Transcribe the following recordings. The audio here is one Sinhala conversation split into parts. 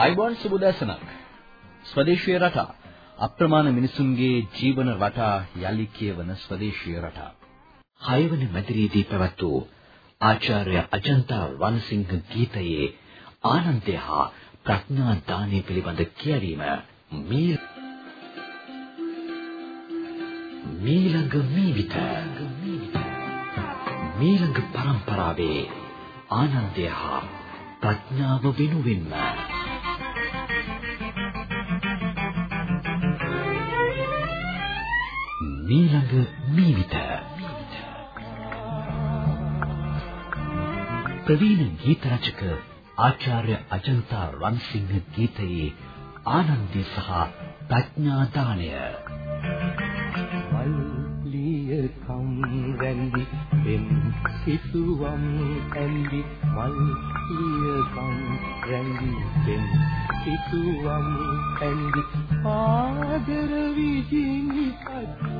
අයිබෝන් සුබදසනක් ස්වදේශීය රටා අප්‍රමාණ මිනිසුන්ගේ ජීවන රටා යලි කියවන ස්වදේශීය රටා. හයවන මැදිරියේදී පැවැත් වූ ආචාර්ය අජන්තා වනසිංහ ගීතයේ ආනන්දය හා ප්‍රඥා දානය පිළිබඳ කියවීම මේ මීළඟ මීවිත. මීළඟ පරම්පරාවේ ආනන්දය හා ප්‍රඥාව වෙනුවෙන්ම මීළඟ මීවිත. ප්‍රවීණ ගීත රචක ආචාර්ය අජන්තා රන්සිංහ ගීතයේ ආනන්දේ සහ ප්‍රඥා දාණය වල්ලිය කම් රැඳි පෙම් සිතුවම් ඇඳි වල්ලිය කම් රැඳි පෙම් සිතුවම් ඇඳි ආදර විජිනිපත්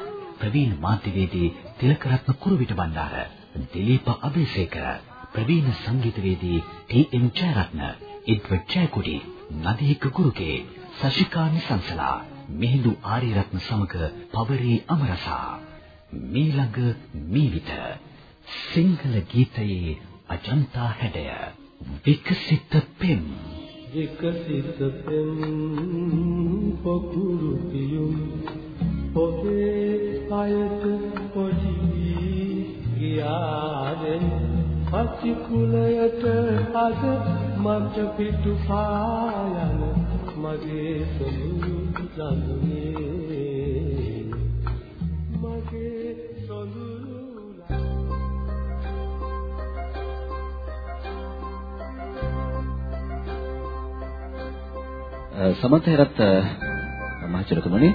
ප්‍රවීණ මාධ්‍යවේදී තිලකරත්න කුරුවිට බණ්ඩාර දිලීප අබේසේකර ප්‍රවීණ සංගීතවේදී ටී.එම්. ජයරත්න එඩ්වඩ් ජයකොඩි නදීක ගුරුගේ සශිකා නිසංසලා මිහිඳු ආරියරත්න සමග පවරී අමරසා මීළඟ මීවිත සිංහල ගීතයේ අජන්තා හැඩය විකසිත පෙම් විකසිත පෙම් පොකුරු පියුම් පොතේ අයට පොඩි ගියාදෙන් පච්චි කුලයට අද මට පිටු පායන මගේ සොළු ළඟනේ මගේ සොළු සමන්ත හේරත් මහචරතුමනි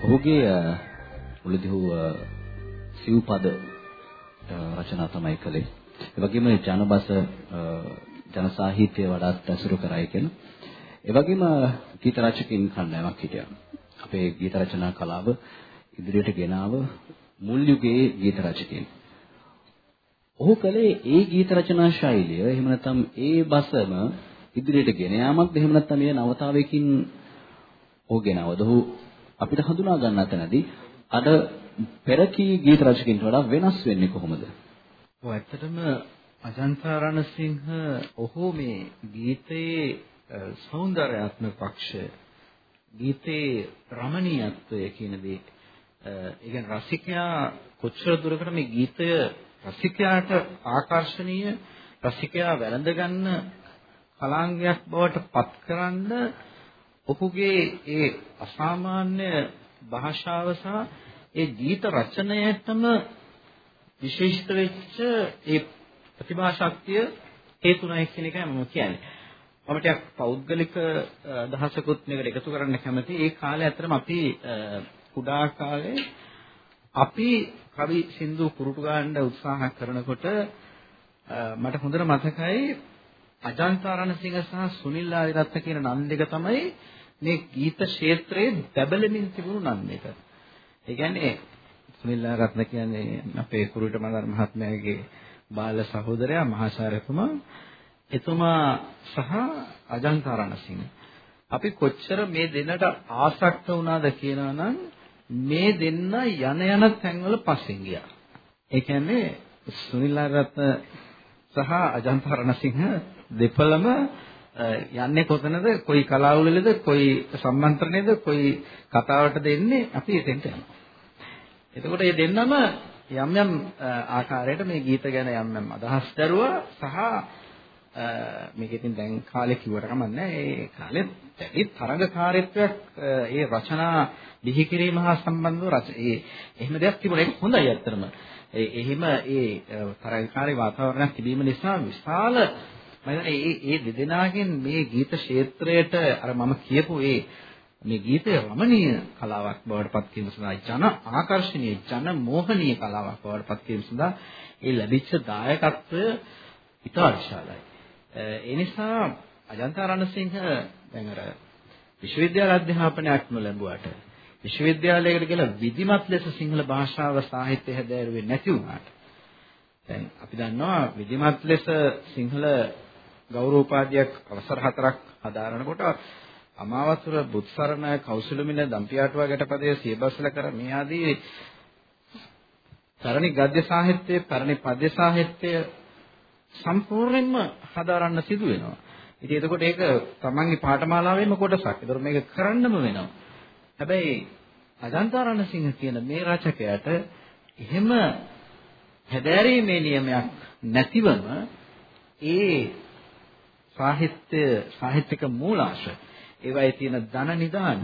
ඔහුගේ මුලදී සිව්පද රචනා තමයි කළේ. ඒ වගේම ජනබස ජන සාහිත්‍ය වඩාත් ඇසුරු කරයි කියන. ඒ වගේම ගීත රචකින් කණ්ඩායමක් හිටියා. අපේ ගීත රචනා කලාව ඉදිරියට ගෙනාව මුල් යුගයේ ගීත රචකයන්. ඔහු කළේ ඒ ගීත රචනා ශෛලිය එහෙම නැත්නම් ඒ බසම ඉදිරියට ගෙන යාමක්ද එහෙම නැත්නම් මේ නවතාවයකින් ඔහු ගෙනවද ඔහු අපිට හඳුනා ගන්න තැනදී අද පෙර කී ගීත රචකින්ට වඩා වෙනස් වෙන්නේ කොහොමද? ඔව් ඇත්තටම අජන්තා රණසිංහ ඔහු මේ ගීතයේ సౌందర్యාත්මක පක්ෂය ගීතේ රමණීයත්වය කියන දේ ඒ කියන්නේ රසිකයා කොච්චර දුරකට මේ ගීතය රසිකයාට ආකර්ශනීය රසිකයා වැළඳ ගන්න කලාංගයක් බවට පත්කරන ඔහුගේ ඒ අසාමාන්‍ය භාෂාව සහ ඒ ගීත රචනයටම විශේෂිත වෙච්ච ඒ ප්‍රතිභා ශක්තිය හේතුණයි කියන එකයි මම කියන්නේ. මම ටිකක් පෞද්ගලික දහසකුත් මේකට එකතු කරන්න කැමතියි. ඒ කාලේ ඇත්තටම අපි කුඩා කාලේ අපි කවි සින්දු කුරුටු ගන්න උත්සාහ කරනකොට මට හොඳට මතකයි අජන්තා රණසිංහ සහ සුනිල් ආරියරත්න කියන නන් දෙක තමයි මේ ගීත ක්ෂේත්‍රයේ බැබලෙමින් තිබුණු නන් දෙක. ඒ කියන්නේ සුනිල් ආරියරත්න කියන්නේ අපේ කුරුට මන්දර මහත්මයාගේ බාල සහෝදරයා මහාචාර්යතුමා එතුමා සහ අජන්තා රණසිංහ අපි කොච්චර මේ දෙන්නට ආසක්ත වුණාද කියනවා නම් මේ දෙන්න යන යන තැන්වල පස්සෙන් ගියා. ඒ කියන්නේ සුනිල් ආරියරත්න සහ අජන්තා රණසිංහ දෙපළම යන්නේ කොතනද කොයි කලාවුලේද කොයි සම්මන්ත්‍රණයේද කොයි කතාවට දෙන්නේ අපි එතෙන්ට යනවා. එතකොට මේ දෙන්නම යම් යම් ආකාරයට මේ ගීත ගැන යම් යම් අදහස් දරුවා සහ මේක ඉතින් දැන් කාලේ කිව්වට කමක් නැහැ. ඒ කාලෙත් දැඩි තරඟකාරීත්වයක් ඒ රචනා බිහි කිරීම හා සම්බන්ධව රච ඒ එහෙම දෙයක් තිබුණා. ඒක හොඳයි ඇත්තටම. ඒ එහෙම ඒ තරඟකාරී වාතාවරණයක් තිබීම නිසා විශාල හිතන්නේ මේ මේ දෙදෙනාගෙන් මේ ගීත ක්ෂේත්‍රයට අර මම කියපු ඒ මේ ගීතය රමණීය කලාවක් බවට පත් කිරීම සඳහා ජන ආකර්ෂණීය ජන මෝහනීය කලාවක් බවට පත් කිරීම සඳහා ඒ ලැබිච්ච දායකත්වය ඉතා විශාලයි. ඒ නිසා අජන්තා රණසිංහ දැන් අර විශ්වවිද්‍යාල අධ්‍යාපනයක් නොලැබුවාට විශ්වවිද්‍යාලයකට ගිහලා විධිමත් ලෙස සිංහල භාෂාව සාහිත්‍ය හැදෑරුවේ නැති වුණාට දැන් අපි දන්නවා විධිමත් ලෙස සිංහල ගෞරව උපාධියක් අවසර හතරක් හදාරනකොට අමාවතුර බුත්සරණ කෞසලමින දම්පියාටුවා ගැටපදයේ සියබස්සල කර මේ ආදී පැරණි ගද්‍ය සාහිත්‍යයේ පැරණි පද්‍ය සාහිත්‍යය සම්පූර්ණයෙන්ම හදාරන්න සිදු වෙනවා. ඉතින් එතකොට ඒක තමන්ගේ පාඨමාලාවේම කොටසක්. ඒතකොට මේක කරන්නම වෙනවා. හැබැයි අජන්තාරණ සිංහ කියන මේ රචකයාට එහෙම හැදෑරීමේ නියමයක් නැතිවම ඒ සාහිත්‍ය සාහිත්‍යික මූලාශ්‍ර ඒවයි තියෙන ධන නිදාන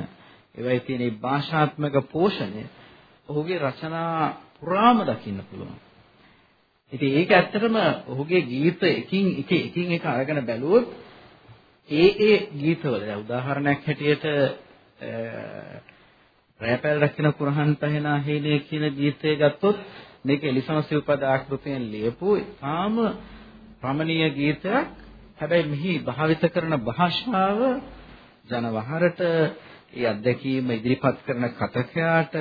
ඒවයි තියෙන භාෂාත්මක පෝෂණය. ඔහුගේ රචනා පුරාම දකින්න පුළුවන්. ඉතින් ඒක ඇත්තටම ඔහුගේ ගීත එකින් එක එකින් එක අරගෙන බැලුවොත් ඒ ඒ ගීතවල දැන් උදාහරණයක් හැටියට රැපල් රකින්න කුරහන් පහනා හේනේ කියන ගීතය ගත්තොත් මේක එලිසම සිව්පද ආකෘතියෙන් ලියපු තාම රමණීය ගීතයක්. හැබැයි මෙහි භාවිත කරන භාෂාව ජනවහරට ඒ අත්දැකීම ඉදිරිපත් කරන කතකයාට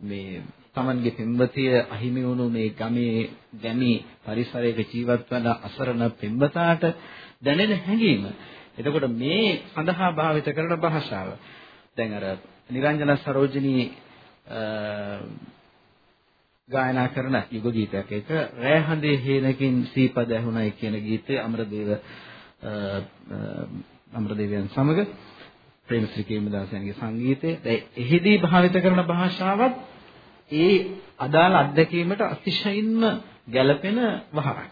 මේ Tamanගේ පෙම්වතිය අහිමි වුණු මේ ගමේ ගැමි පරිසරයක ජීවත් වන අසරණ පෙම්වතාට දැනෙන හැඟීම. එතකොට මේ සඳහා භාවිත කරන භාෂාව දැන් අර නිරංජන සරෝජිනී ගායනා කරන යුග ගීතයක් ඒක රෑ හඳේ හේනකින් සීපද ඇහුණයි කියන ගීතය අමරදේව අමරදේවයන් සමග ප්‍රේමශ්‍රී කේමදාසයන්ගේ සංගීතය දැන් එහිදී භාවිත කරන භාෂාවත් ඒ අදාළ අත්දැකීමට අතිශයින්ම ගැළපෙන වහරක්.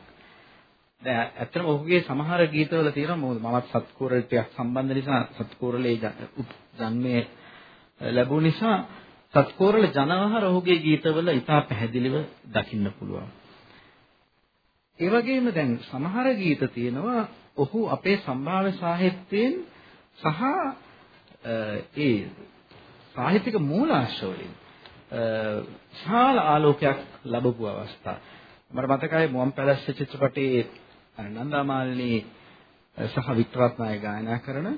දැන් ඇත්තටම ඔහුගේ සමහර ගීතවල තියෙනවා මොකද මමත් සත්කෝරල් ටිකක් සම්බන්ධ නිසා සත්කෝරලේ ජන්මයේ ලැබුණ නිසා සත්කෝරල ජනවහර ඔහුගේ ගීතවල ඉතා පැහැදිලිව දකින්න පුළුවන්. ඒ වගේම දැන් සමහර ගීත තියෙනවා ඔහු අපේ සම්භාව්‍ය සාහිත්‍යයෙන් සහ ඒ සාහිත්‍යික මූලාශ්‍ර වලින් විශාල ආලෝකයක් ලැබපු අවස්ථා. මට මතකයි මුවන් පැලස්ස චිත්‍රපටයේ නන්දාමාලිනී සහ වික්ටරත්නාය ගායනා කරන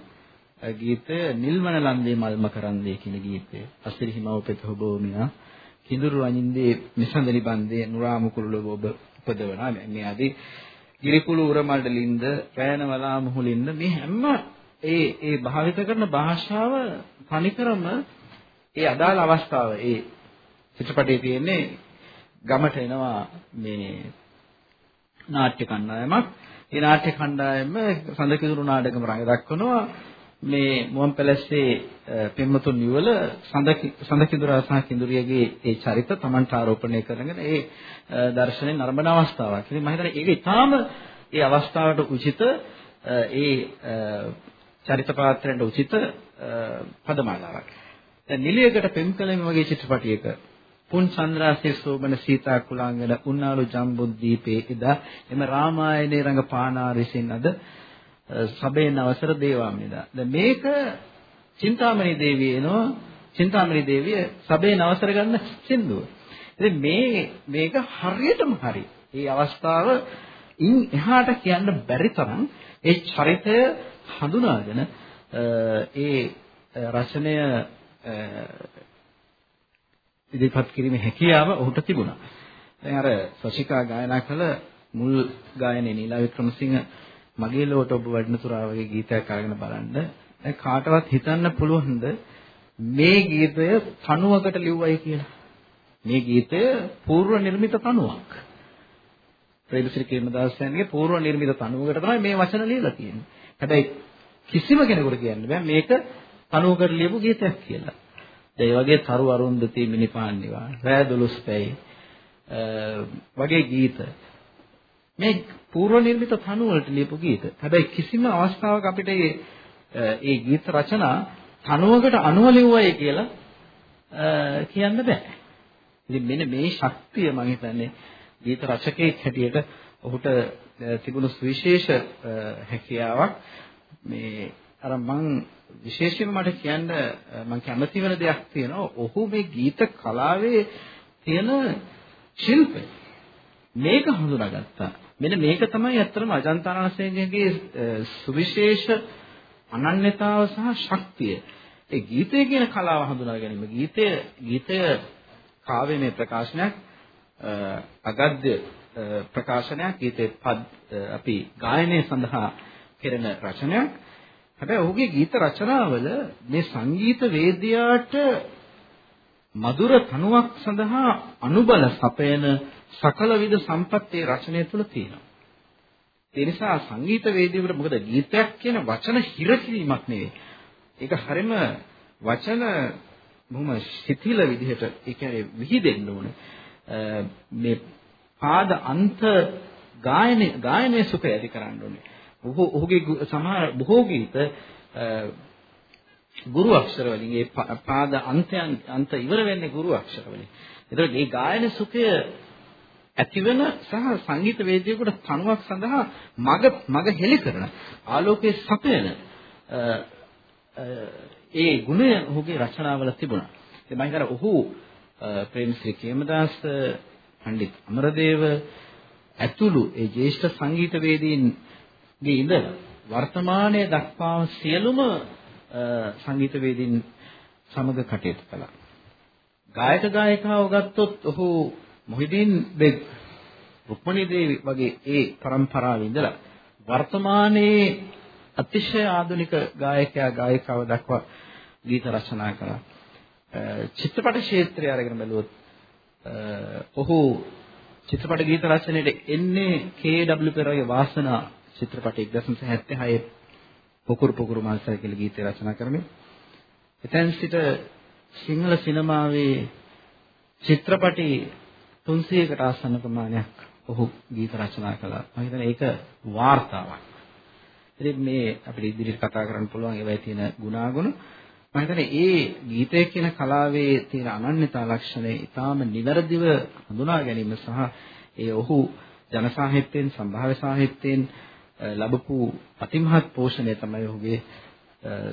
ගීතය නිල්මන ලන්දේ මල්ම කරන්දේ කියන ගීතය. අසිරි හිමවපෙත හොබෝමියා කිඳුරු අනින්දේ මිසඳලි බන්දේ නුරා මුකුළු ඔබ උපදවනා මේ ආදී ගිරිකුළු උරමඩලින්ද පෑනවලා මුහුලින්ද මේ හැම ඒ ඒ භාවිත කරන භාෂාව තනිකරම ඒ අදාළ අවස්ථාව ඒ චිත්‍රපටයේ තියෙන්නේ ගමට එනවා මේ නාට්‍ය කණ්ඩායමක්. ඒ නාට්‍ය කණ්ඩායම සඳකිඳුරු නාටකම රඟ දක්වනවා. මේ මුවන් පැලස්සේ පෙම්මතුන් යුවල සඳකිඳුරා සහ කිඳුරියගේ ඒ චරිත Tamanට ආරෝපණය කරගෙන ඒ දර්ශනයේ නරඹන අවස්ථාවක්. ඉතින් මම හිතන්නේ ඒක ඊටාම ඒ අවස්ථාවට උචිත ඒ චරිත පාත්‍රයන්ට උචිත පදමාලාවක්. දැන් නිලියකට පෙම්කලෙම වගේ චිත්‍රපටයක පුන් චන්ද්‍රාසේ සෝබන සීතා කුලාංගන උන්නාලු ජම්බුද්දීපේ එදා එම රාමායනේ රංගපානා විසින් අද සබේන අවසර දේවාමිනදා. දැන් මේක චින්තාමණි දේවිය එනවා චින්තාමණි දේවිය සබේන අවසර ගන්න සින්දුව. ඉතින් මේ මේක හරියටම හරි. මේ අවස්ථාව ඉන් එහාට කියන්න බැරි තරම් ඒ චරිතය හඳුනාගෙන ඒ රචනය ඉදිරිපත් කිරීමේ හැකියාව ඔහුට තිබුණා. දැන් අර සශිකා ගායනා කළ මුල් ගායනයේ නීලා වික්‍රමසිංහ මගේ ලෝට ඔබ වඩනතුරා වගේ ගීතයක් අරගෙන බලන්න. දැන් කාටවත් හිතන්න පුළුවන්ද මේ ගීතය තනුවකට ලිව්වයි කියලා. මේ ගීතය පූර්ව නිර්මිත තනුවක්. ප්‍රේමශ්‍රී කේමදාසයන්ගේ පූර්ව නිර්මිත තනුවකට තමයි මේ වචන ලියලා තියෙන්නේ. හැබැයි කිසිම කෙනෙකුට කියන්න බෑ මේක තනුවකට ලියපු ගීතයක් කියලා. ඒ වගේ තරු අරුන්දති මිනිපාන්නිවා රෑ දොළොස් පැයි වගේ ගීත මේ පූර්ව නිර්මිත තනු වලට ලියපු ගීත. හැබැයි කිසිම අවස්ථාවක අපිට මේ ඒ ගීත රචනා තනුවකට අනුව ලිව්වයි කියලා කියන්න බෑ. ඉතින් මෙන්න මේ ශක්තිය මම හිතන්නේ ගීත රචකයෙක් හැටියට ඔහුට තිබුණු සුවිශේෂ හැකියාවක් මේ අර මං විශේෂයෙන්ම මට කියන්න මම කැමති වෙන දෙයක් තියෙනවා. ඔහු මේ ගීත කලාවේ තියෙන ශිල්පය. මේක හඳුනාගත්තා. මෙන්න මේක තමයි ඇත්තටම අජන්තාරණසේනගේ සුවිශේෂ අනන්‍යතාව සහ ශක්තිය. ඒ ගීතය කියන කලාව හඳුනා ගැනීම. ගීතය ගීතය කාව්‍යමය ප්‍රකාශනයක් අගද්‍ය ප්‍රකාශනයක් ගීතේ පද අපි ගායනය සඳහා කෙරෙන රචනයක්. හැබැයි ඔහුගේ ගීත රචනාවල මේ සංගීත වේදියාට මధుර තනුවක් සඳහා අනුබල සපයන සකල විද සම්පත්තේ රචනය තුළ තියෙනවා. ඒ නිසා සංගීත වේදිකේට මොකද ගීතයක් කියන වචන හිර කිරීමක් නෙවෙයි. ඒක හරියම වචන බොහොම ශිථිල විදිහට ඒ කියන්නේ විහිදෙන්න ඕනේ. මේ පාද අන්ත ගායන ගායනයේ සුඛය ඇති කරන්න ඕනේ. ඔහු ඔහුගේ සමහර බොහෝ ගීත ගුරු අක්ෂර වලින් ඒ පාද අන්තයන් අන්ත ඉවර වෙන්නේ ගුරු අක්ෂර වලින්. ඒතකොට මේ ගායන සුඛය ඇතිවන සහ සංගීත වේදිකේකට තනුවක් සඳහා මග මග හෙලි කරන ආලෝකයේ සපයන ඒ ගුණය ඔහුගේ රචනාවල තිබුණා. ඉතින් මම හිතනවා ඔහු ප්‍රේමශ්‍රී කේමදාස පණ්ඩිත් අමරදේව ඇතුළු ඒ ජ්‍යෙෂ්ඨ සංගීතවේදීන්ගේ ඉඳලා වර්තමානයේ දක්වා සියලුම සංගීතවේදීන් සමග කටයුතු කළා. ගායක ගායිකාව ගත්තොත් ඔහු මොහිදින් බෙග් රුක්මනී දේවි වගේ ඒ પરම්පරාවේ ඉඳලා වර්තමානයේ අතිශය ආධුනික ගායකයා ගායිකාව දක්වා ගීත රචනා කළා. චිත්‍රපට ක්ෂේත්‍රය අරගෙන බැලුවොත් ඔහු චිත්‍රපට ගීත රචනයේ එන්නේ K.W. පෙරගේ වාසනා චිත්‍රපට 1976 පොකුරු පොකුරු මාසය කියලා ගීත රචනා කරමින් එතෙන් සිට සිංහල සිනමාවේ චිත්‍රපටි 300කට ආසන්න ප්‍රමාණයක් ඔහු ගීත රචනා කළා. මම හිතන්නේ ඒක වාර්තාවක්. ඉතින් මේ අපිට ඉදිරියට කතා කරන්න පුළුවන් ඒවයි තියෙන ගුණාගුණ මම හිතන්නේ ඒ ගීතය කියන කලාවේ තියෙන අනන්‍යතා ලක්ෂණය ඊටාම නිවැරදිව හඳුනා ගැනීම සහ ඒ ඔහු ජන සාහිත්‍යයෙන් සම්භාව්‍ය සාහිත්‍යයෙන් ලැබපු අතිමහත් පෝෂණය තමයි ඔහුගේ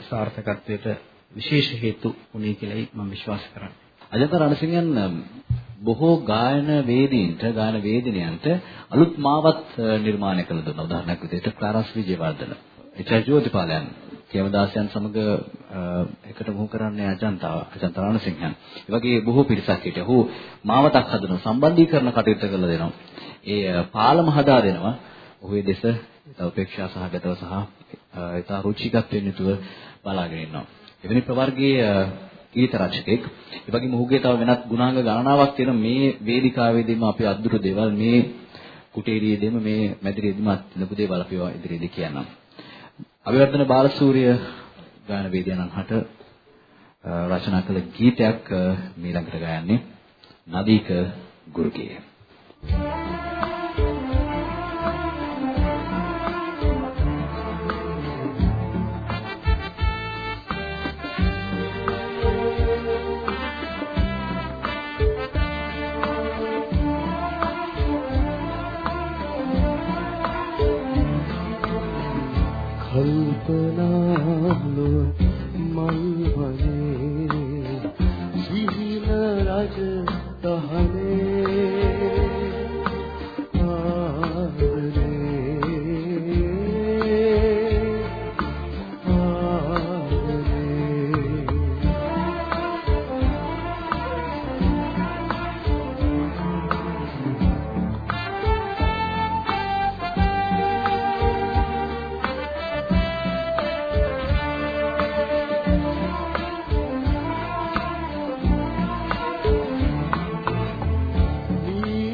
සාර්ථකත්වයට විශේෂ හේතු වුණේ කියලායි මම විශ්වාස කරන්නේ. අජන්ත රණසිංහන් බොහෝ ගායන වේදීන්ට ගායන වේදිනියන්ට අලුත් මාවත් නිර්මාණය කළ දුන්නා. උදාහරණයක් විදිහට ක්ලාරස් විජේවර්ධන, එච්.ආර්. ජෝතිපාලයන්, කේමදාසයන් සමග එකට මුහු කරන්නේ අජන්තාව, අජන්ත රණසිංහන්. ඒ වගේ බොහෝ පිරිසක් හිටියා. ඔහු මාවතක් හදන සම්බන්ධීකරණ කටයුතු කරලා දෙනවා. ඒ පාලම හදා දෙනවා. ඔහුගේ දෙස උපේක්ෂා සහගතව සහ ඒතා රුචිකත්වයෙන් යුතුව බලාගෙන ඉන්නවා. එවැනි ප්‍රවර්ගයේ ගීත රචකෙක්. ඒ වගේම ඔහුගේ තව වෙනත් ගුණාංග ගණනාවක් තියෙන මේ වේදිකාවේදීම අපි අද්දුරු දේවල් මේ කුටීරියේදීම මේ මැදිරියේදීම අත්දැකපු දේවල් අපි ඉදිරියේදී කියන්නම්. අභිවර්ධන බාලසූරිය ගාන වේදිකාවන් හට රචනා කළ ගීතයක් මේ ළඟට ගයන්නේ නදීක ගුරුගේ. Thank you.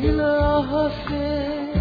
රජ දහරේ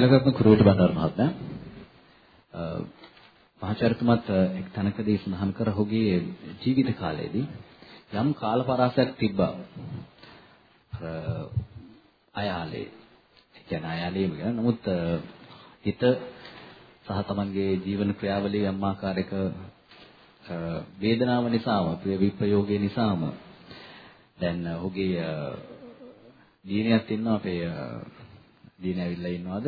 තිලකරත්න කුරුවිට බණ්ඩාර මහත්මයා මහාචාර්යතුමත් එක් තැනකදී සඳහන් කර ඔහුගේ ජීවිත කාලයේදී යම් කාල පරාසයක් තිබ්බා. අයාලේ. ඒ කියන්නේ අයාලේම කියන නමුත් හිත සහ තමන්ගේ ජීවන ක්‍රියාවලිය යම් ආකාරයක වේදනාව නිසාම ප්‍රිය විප්‍රයෝගය නිසාම දැන් ඔහුගේ දීනියක් ඉන්නවා අපේ දීන ඇවිල්ලා ඉන්නවද?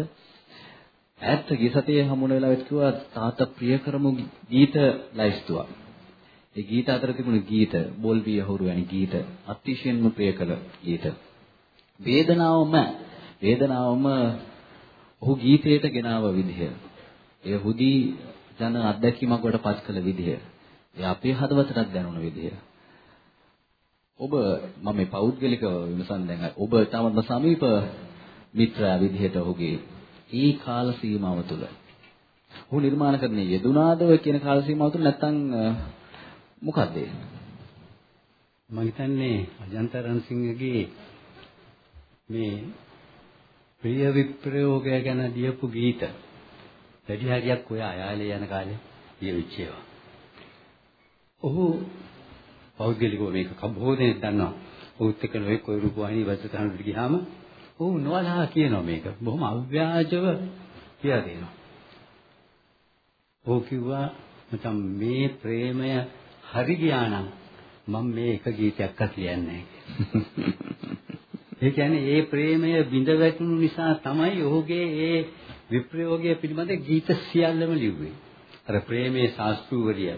ඈත් ගිය සතියේ හමුන වෙලාවෙත් කිව්වා තාත්තා ප්‍රිය කරමු ගීත ලයිස්තුවක් ඒ ගීත අතර තිබුණු ගීත බෝල්විය හොරු වැනි ගීත අතිශයින්ම ප්‍රිය කළ ගීත. වේදනාවම වේදනාවම ඔහු ගීතයට ගෙනාව විදිහ ඒ හුදී ජන අත්දැකීමක් වට පත් කළ විදිහ ඒ අපේ හදවතටත් දැනුණ විදිහ. ඔබ මම මේ පෞද්ගලික විමසන් දැන් ඔබ තාමත්ම සමීප මිත්‍රා විදිහට ඔහුගේ ඒ කාල සීමාව තුළ ඔහු නිර්මාණ කරන්නේ යෙදුනාද ඔය කියන කාල සීමාව තුළ නැත්නම් මොකද්ද මම හිතන්නේ අජන්ත රන්සිංහගේ මේ ප්‍රිය විප්‍රයෝගය ගැන ලියපු ගීත වැඩි හරියක් ඔය අයාලේ යන කාලේ ලියවිච්ච ඒවා. ඔහු පෞද්ගලිකව මේක කබෝදෙනෙක් දන්නවා. ඔහුත් එක්ක ඔය කොයි රූපවාහිනී වස්තුතහනට ගියාම ඔහු නොවලහා කියනවා මේක. බොහොම අව්‍යාජව කියලා දෙනවා. ඔහු කිව්වා මචං මේ ප්‍රේමය හරි ගියා නම් මම මේ එක ගීතයක්වත් ලියන්නේ ඒ කියන්නේ ඒ ප්‍රේමය බිඳ වැටුණු නිසා තමයි ඔහුගේ ඒ විප්‍රයෝගය පිළිබඳ ගීත සියල්ලම ලිව්වේ. අර ප්‍රේමයේ ශාස්ත්‍රූවරිය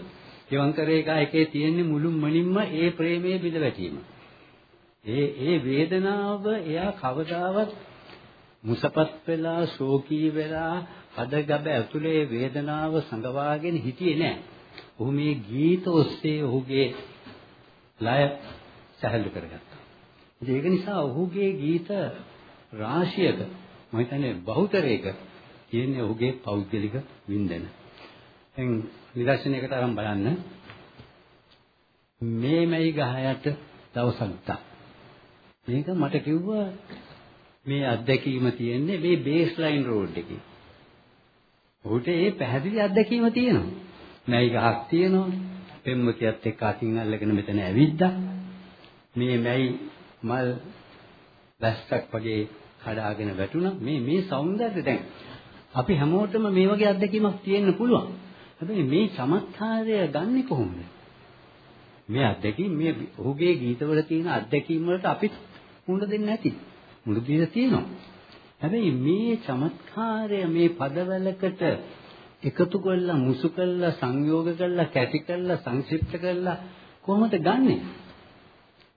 එවංකරේ ගායකේ තියෙන්නේ මුළුමනින්ම ඒ ප්‍රේමයේ බිඳ වැටීම. ඒ ඒ වේදනාව එයා කවදාවත් මුසපත් වෙලා ශෝකී වෙලා හදගබ ඇතුලේ වේදනාව සංගවාගෙන හිටියේ නැහැ. ඔහු මේ ගීත ඔස්සේ ඔහුගේ ලය සැහැල්ලු කරගත්තා. ඒක නිසා ඔහුගේ ගීත රාශියක මම හිතන්නේ බහුතරයක තියෙන්නේ ඔහුගේ පෞද්ගලික වින්දන. දැන් නිදර්ශනයකට අරන් බලන්න. මේ මයි ගහයට දවසක් දා. මේක මට කිව්වා මේ අත්දැකීම තියෙන්නේ මේ බේස් ලයින් රෝඩ් එකේ. ඔහුට ඒ පැහැදිලි අත්දැකීම තියෙනවා. මයි ගහක් තියෙනවා. පෙම්වතියත් එක්ක අතින් අල්ලගෙන මෙතන ඇවිද්දා. මේ මයි මල් වැස්සක් වගේ කඩාගෙන වැටුණා. මේ මේ సౌందර්යය දැන් අපි හැමෝටම මේ වගේ අත්දැකීමක් තියෙන්න පුළුවන්. හැබැයි මේ චමත්කාරය ගන්නෙ කොහොමද? මේ අත්දැකීම් මේ ඔහුගේ ගීතවල තියෙන අත්දැකීම් වලට අපි මුණ දෙන්නේ නැති. මුණ දීලා තියෙනවා. හැබැයි මේ චමත්කාරය මේ පදවලකට එකතු කරලා මුසු කරලා සංයෝග කරලා කැටි කරලා සංක්ෂිප්ත කරලා කොහොමද ගන්නෙ?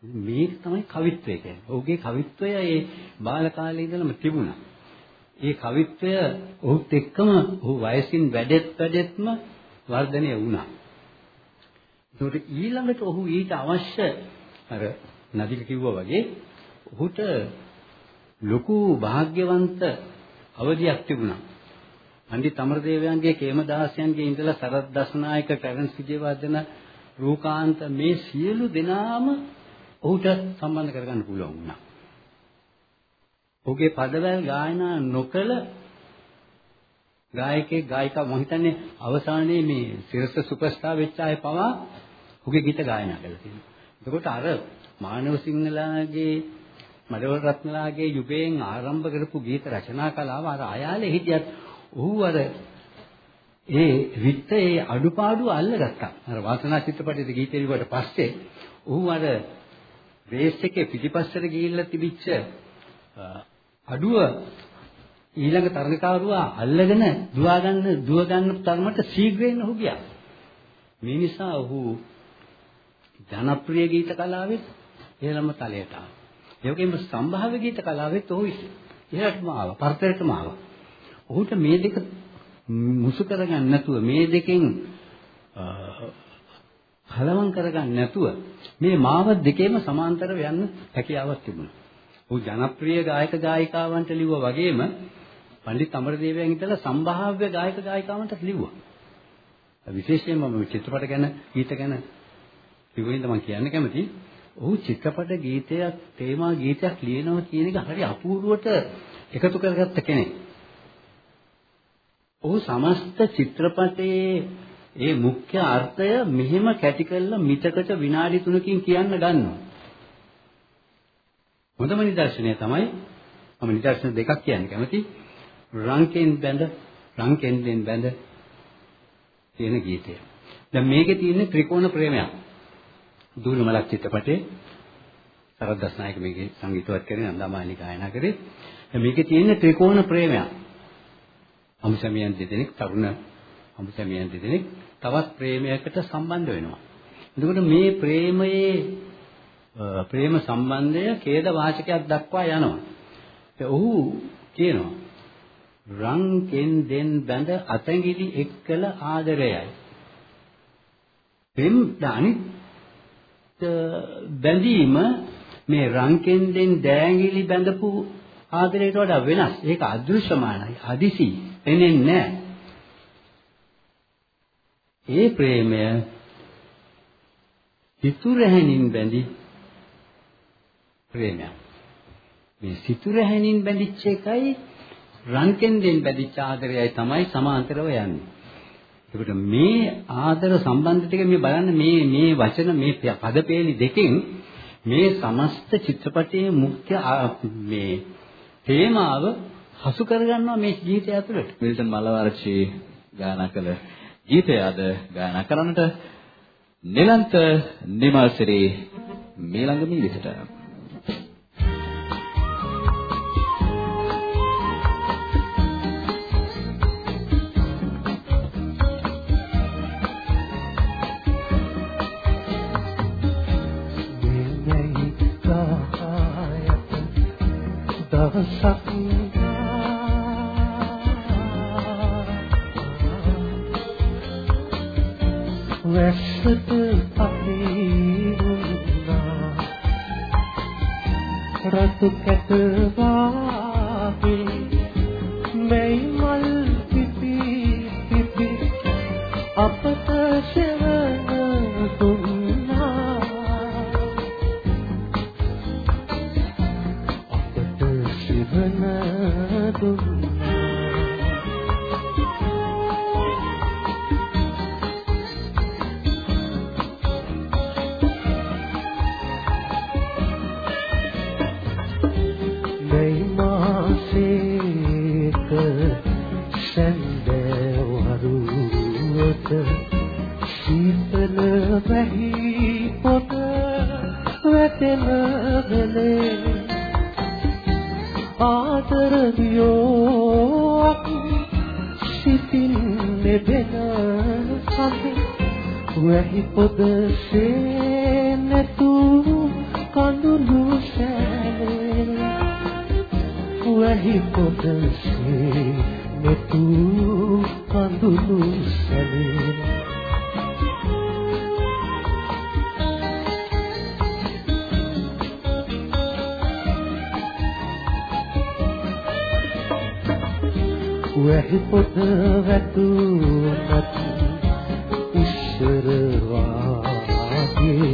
මේක තමයි කවිත්වය කියන්නේ. ඔහුගේ කවිත්වය ඒ බාල කාලේ ඉඳලම තිබුණා. ඒ කවිත්වය ඔහුත් එක්කම ඔහු වයසින් වැඩෙත් වැඩෙත්ම වර්ධනය වුණා. ඒකට ඊළඟට ඔහු ඊට අවශ්‍ය අර නදික කිව්වා වගේ ඔහුට ලොකු වාග්යවන්ත අවධියක් තිබුණා. පණ්ඩිත අමරදේවයන්ගේ කේමදාසයන්ගේ ඉඳලා සරත් දසනායක ටැරන්ස් විජේවර්ධන රූකාන්ත මේ සියලු දෙනාම ඔහුට සම්බන්ධ කරගන්න පුළුවන් වුණා. ඔහුගේ පදවැල් ගායනා නොකළ ගායකේ ගායිකා මම හිතන්නේ අවසානයේ මේ සිරස සුපර්ස්ටාර් වෙච්ච අය පවා ඔහුගේ ගීත ගායනා කළා තියෙනවා. එතකොට අර මානව සිංහලාගේ මඩවල රත්නලාගේ යුගයෙන් ආරම්භ කරපු ගීත රචනා කලාව අර අයාලේ හිටියත් ඔහු අර ඒ විත්ත ඒ අඩුපාඩු අල්ලගත්තා. අර වාසනා චිත්‍රපටයේ ගීතේ ලිව්වට පස්සේ ඔහු අර රේස් එකේ පිටිපස්සට ගිහිල්ලා තිබිච්ච අඩුව ඊළඟ තරඟකාරුවා අල්ලගෙන දුවා ගන්න දුව ගන්න තරමට ශීඝ්‍රයෙන් ඔහු ගියා. මේ නිසා ඔහු ජනප්‍රිය ගීත කලාවෙත් ඉහළම තලයට ආවා. ඒ වගේම සම්භාව්‍ය ගීත කලාවෙත් ඔහු ඉහළටම ආවා, පරතරයටම ආවා. ඔහුට මේ දෙක මුසු කරගන්න නැතුව මේ දෙකෙන් කලවම් කරගන්න නැතුව මේ මාව දෙකේම සමාන්තරව යන්න හැකියාවක් තිබුණා. ඔහු ජනප්‍රිය ගායක ගායිකාවන්ට ලිව්වා වගේම පණ්ඩිත අමරදේවයන් ඉඳලා සම්භාව්‍ය ගායක ගායිකාවන්ට ලිව්වා. විශේෂයෙන්ම මම චිත්‍රපට ගැන ගීත ගැන කිව්වෙන්ද මම කියන්න කැමති. ඔහු චිත්‍රපට ගීතයක් තේමා ගීතයක් ලියනවා කියන එක හරි අපූර්වට එකතු කරගත්ත කෙනෙක්. ඔහු සමස්ත චිත්‍රපටයේ ඒ මුඛ්‍ය අර්ථය මෙහෙම කැටි කරලා මිටකට විනාඩි 3කින් කියන්න ගන්නවා. හොඳම නිදර්ශනය තමයි මම නිදර්ශන දෙකක් කියන්න කැමති. රංකෙන් බැඳ රංකෙන්ෙන් බැඳ කියන ගීතය. දැන් මේකේ තියෙන ත්‍රිකෝණ ප්‍රේමයක්. දූල මලක් චිත්‍රපටයේ සරත් දස්නායක මේකේ සංගීතවත් කරගෙන නන්දමාලි ගායනා කරේ. දැන් මේකේ තියෙන ත්‍රිකෝණ ප්‍රේමයක්. අමුසැමියන් දෙදෙනෙක් තරුණ අමුසැමියන් දෙදෙනෙක් තවත් ප්‍රේමයකට සම්බන්ධ වෙනවා. එතකොට මේ ප්‍රේමයේ ප්‍රේම සම්බන්ධය ඛේද වාචකයක් දක්වා යනවා. ඔහු කියනවා රං කෙන් දෙන් බැඳ අතැඟිලි එක්කල ආදරයයි. ප්‍රේම අනිත් බැඳීම මේ රං කෙන් දෙන් දෑඟිලි බැඳපු ආදරයට වඩා වෙනස්. ඒක අදෘශ්‍යමානයි. හදිසි එන්නේ නැහැ. ඒ ප්‍රේමය සිතුරැහෙනින් බැඳි ප්‍රේමයක්. මේ සිතුරැහෙනින් බැඳිච්ච එකයි රන්කෙන්දෙන් බැඳිච්ච ආදරයයි තමයි සමාන්තරව යන්නේ. එතකොට මේ ආදර සම්බන්ධ ටික මේ බලන්න මේ මේ වචන මේ පදපේලි දෙකෙන් මේ සමස්ත චිත්‍රපටයේ මුඛ්‍ය මේ තේමාව හසු කරගන්නවා මේ ගීතය ඇතුළට. මිල්ටන් මලවර්ෂි ගායනා කළ ගීතය අද ගායනා කරන්නට නිලන්ත නිමල්සිරි මීළඟ මීලිතට දවසක් ආදර වියෝක් සිතින් නෙදෙන සමේ. වැහි පොදසේ නැතු කඳුළු සැලේ. වැහි පොදසේ නැතු කඳුළු සැලේ. වැහි පොත වැටුනත් ඉස්සර වාගේ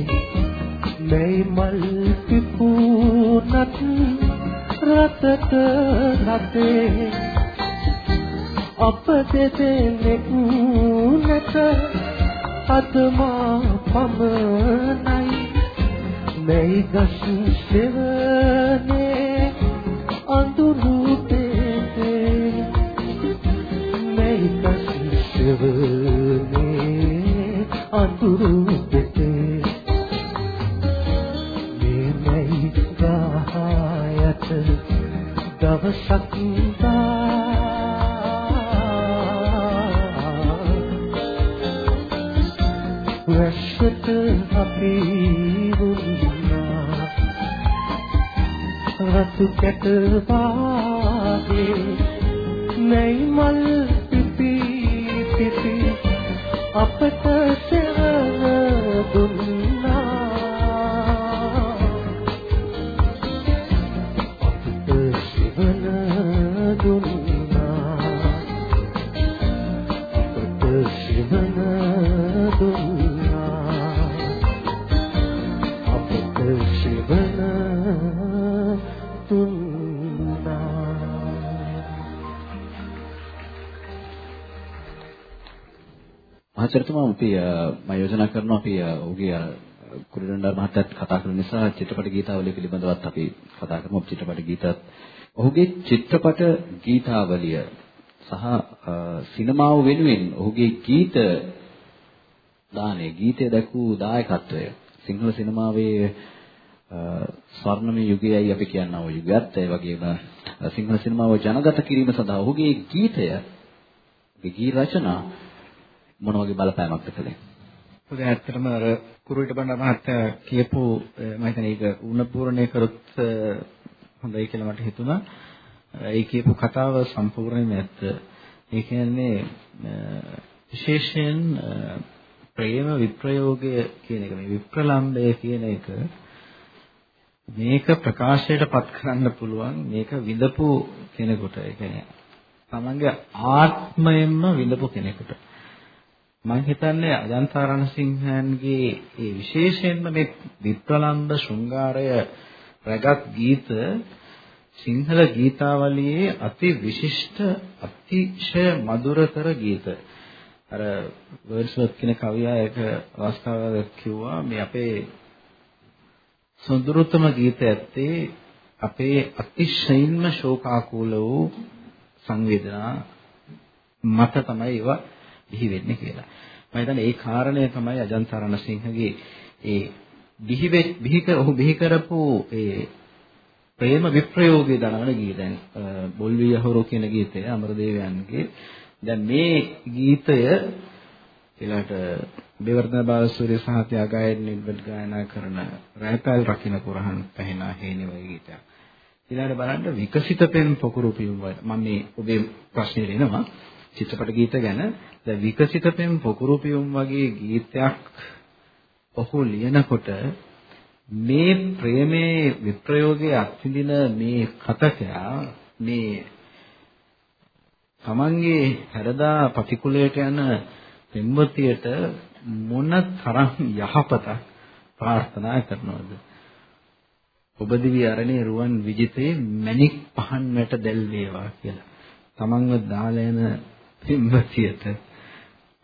මේ මල් පිපුනත් රතට රතේ අප දෙදෙනෙක් නැත අදමා පමණයි. මේ ගස් සෙවනේ අඳුරු පෙතේ මේ ගායත දවසක් වැස්සට අපි වුණා. රතු කැට වාගේ නැයි මල් පිපි පිපි අපට අපි මම යෝජනා කරනවා අපි ඔහුගේ අර කුරුඩන්ඩාර මහත්තයාත් කතා කරන නිසා චිත්‍රපට ගීතාවලිය පිළිබඳවත් අපි කතා කරමු. චිත්‍රපට ගීතත්. ඔහුගේ චිත්‍රපට ගීතාවලිය සහ සිනමාව වෙනුවෙන් ඔහුගේ ගීත දානේ ගීතය දැක්වූ දායකත්වය සිංහල සිනමාවේ ස්වර්ණමය යුගයයි අපි කියනවා ඔය යුගයත්. ඒ වගේම සිංහල සිනමාව ජනගත කිරීම සඳහා ඔහුගේ ගීතය ගී රචනා මොන වගේ බලපෑමක්ද කළේ? ඔය ඇත්තටම අර කුරුවිට බණ්ඩ මහත්තයා කියපු මම හිතන්නේ ඒක උණපූර්ණේ කරොත් හොඳයි කියලා මට හිතුණා. ඒ කියපු කතාව සම්පූර්ණයෙන්ම ඇත්ත. ඒ කියන්නේ විශේෂයෙන් ප්‍රේම විප්‍රයෝගය කියන එක මේ විප්‍රලම්භය කියන එක මේක ප්‍රකාශයට පත් කරන්න පුළුවන් මේක විඳපු කෙනෙකුට ඒ කියන්නේ තමන්ගේ ආත්මයෙන්ම විඳපු කෙනෙකුට මම හිතන්නේ අජන්තා රණසිංහයන්ගේ ඒ විශේෂයෙන්ම මේ විප්‍රලම්භ ශෘංගාරය රැගත් ගීත සිංහල ගීතාවලියේ අති විශිෂ්ට අතිශය මధుරතර ගීත. අර වර්ඩ්ස්වර්ත් කියන කවියා එක අවස්ථාවක කිව්වා මේ අපේ සොඳුරුතම ගීත ඇත්තේ අපේ අතිශයින්ම ශෝකාකූල වූ සංවේදනා මත තමයි ඒවා බිහි වෙන්නේ කියලා. මම හිතන්නේ ඒ කාරණය තමයි අජන්ත රණසිංහගේ ඒ බිහි බිහි කර ඔහු බිහි කරපු ඒ ප්‍රේම විප්‍රයෝගයේ දනවන ගීත. දැන් බොල්වි යහොරු කියන ගීතය අමරදේවයන්ගේ දැන් මේ ගීතය ඊළඟට බේවර්ධන බාලසූරිය සහ ත්‍යාගයන් නිල්බඩ් ගායනා කරන රැපල් රකින්න කුරහන් පැහැනා හේනේ වගේ ගීතයක්. ඊළඟට බලන්න විකසිත පෙන් පොකුරු පියුම් වල මම මේ ඔබේ ප්‍රශ්නේ දෙනවා චිත්‍රපට ගීත ගැන දැන් විකසිත පෙන් පොකුරු පියුම් වගේ ගීතයක් ඔහු ලියනකොට මේ ප්‍රේමේ විප්‍රයෝගයේ අත්විඳින මේ කතකයා මේ තමන්ගේ හැරදා පටිකුලයට යන පෙම්වතියට මොන තරම් යහපතක් ප්‍රාර්ථනා කරනවද? ඔබ දිවි අරණේ රුවන් විජිතේ මණික් පහන් වැට දැල් වේවා කියලා. තමන්ව දාලා යන පෙම්වතියට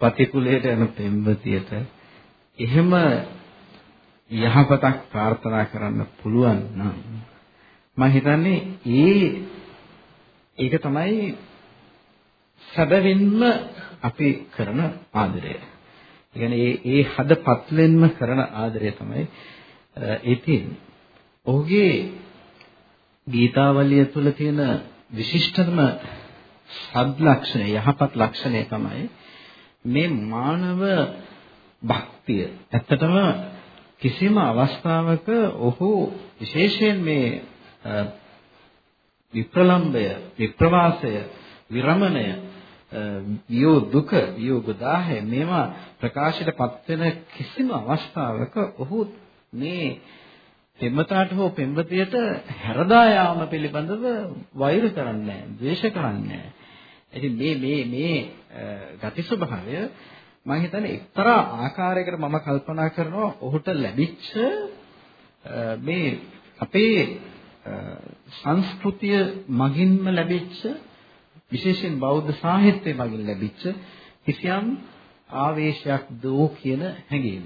පටිකුලයට යන පෙම්වතියට එහෙම යහපතක් ප්‍රාර්ථනා කරන්න පුළුවන් නම් මම හිතන්නේ ඒ ඒක තමයි සැබවින්ම අපි කරන ආදරය. ඒ කියන්නේ ඒ හදපත්ලෙන්ම කරන ආදරය තමයි ඒ තියෙන්නේ. ඔහුගේ ගීතාවලිය තුළ තියෙන විශිෂ්ටතම සද් ලක්ෂණය යහපත් ලක්ෂණය තමයි මේ මානව භක්තිය. ඇත්තටම කිසිම අවස්ථාවක ඔහු විශේෂයෙන් මේ විප්‍රලම්භය, විප්‍රවාසය, විරමණය වියෝ දුක වියෝග දාහය මේවා ප්‍රකාශයටපත් වෙන කිසිම අවස්ථාවක ඔහු මේ පෙම්වතාට හෝ පෙම්වතියට හැරදා යාම පිළිබඳව වෛර කරන්නේ නැහැ, ද්වේෂ කරන්නේ නැහැ. ඉතින් මේ මේ මේ ගති ස්වභාවය මම හිතන්නේ එක්තරා ආකාරයකට මම කල්පනා කරනවා ඔහුට ලැබිච්ච මේ අපේ සංස්කෘතිය මගින්ම ලැබිච්ච විශේෂයෙන් බෞද්ධ සාහිත්‍ය මගින් ලැබිච්ච කිසියම් ආවේශයක් දෝ කියන හැඟීම.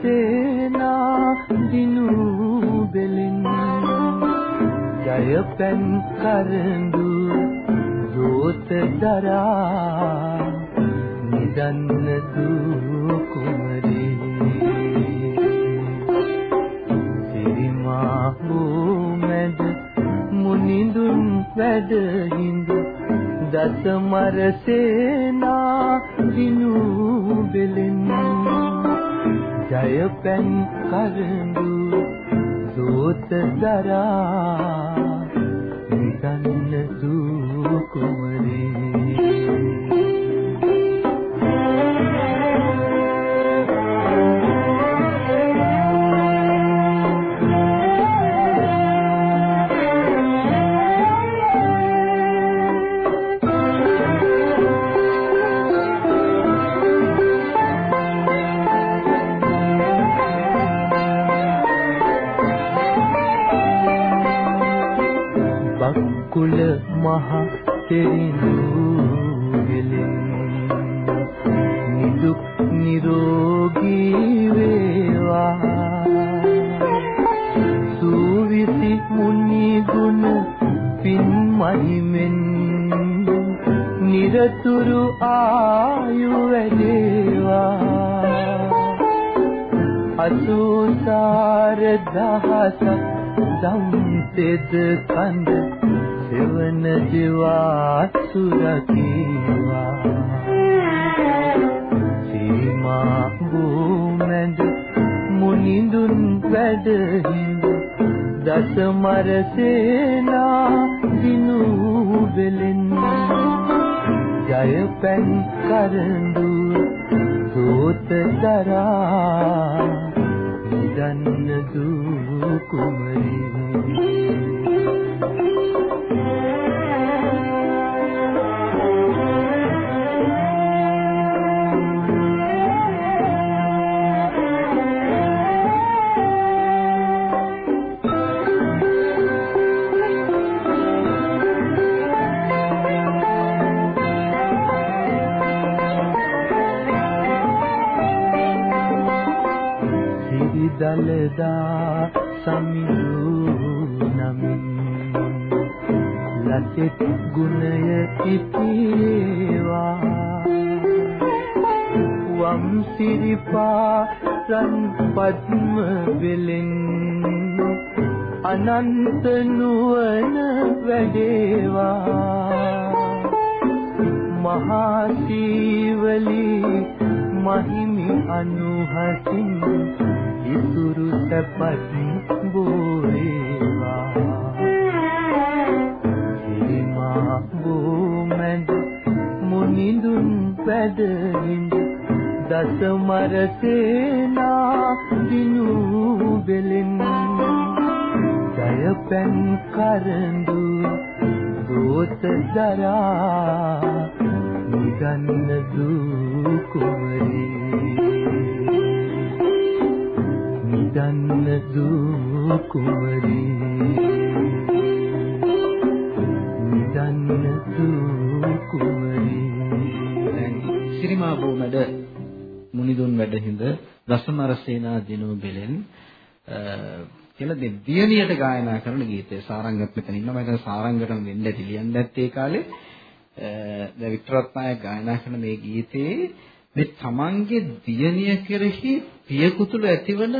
සේනා දිනු බෙලින්. ජය පෙන් කරඳු දෝත දරා නිදන්න දූ කුමරී. සිරිමා මැද මුනිඳුන් වැඩ හිඳු දස මර සේනා දිනු බෙලින්. ජය පැන් කරඳු දෝත දරා නිකන්න දූ මහ තෙරිඳු වෙලෙන් නිදුක් නිරෝගී වේවා. සූවිසි මුනි ගුණ පින් මහිමෙන් නිරතුරු ආයු වැඩේවා. අසුසාර දහසක් සම්තෙද කඳ සෙවන දිවා සුරකීවා. සීමා භූමෙන්ද මුනිඳුන් වැඩ හිඳ දස මර සේනා දිනු වෙලෙන්. ජය පැන් කරඳු සෝත දරා. නිදන්න දූ කුමරී දලදා සමිඳු නමින් ලසිත ගුණය ඉතිරේවා වම් සිරිපා රන් පද්ම වෙලෙන් අනන්ත නුවණ වැඩේවා. මහා සීවලී මහිමි අනුහසින් ඉතුරු සැපත් බෝරේවා හිරිමා බෝමැද මුනිඳුන් පැදහිඳ දස මර සේනා දිනු බෙලෙන් ජය පැන් කරඳු දෝත දරා නිගන්න දූ කුමරී. නිදන්න දූ කුමරී? නිදන්න දූ කුමරී? සිරිමා බෝමඩ මුනිදුන් වැඩහිඳ රසමර සේනා දිනු බෙලෙන් කියලා දෙ දියණියට ගායනා කරන ගීතය. සාරංගත් මෙතන ඉන්නවා. මම හිතන්නේ සාරංගටම දෙන්න ඇති ලියන්න ඇත්තේ ඒ කාලේ. දැන් වික්ටරත්නායක ගායනා කරන මේ ගීතේ මේ තමන්ගේ දියණිය කෙරෙහි පියකුතුල ඇතිවන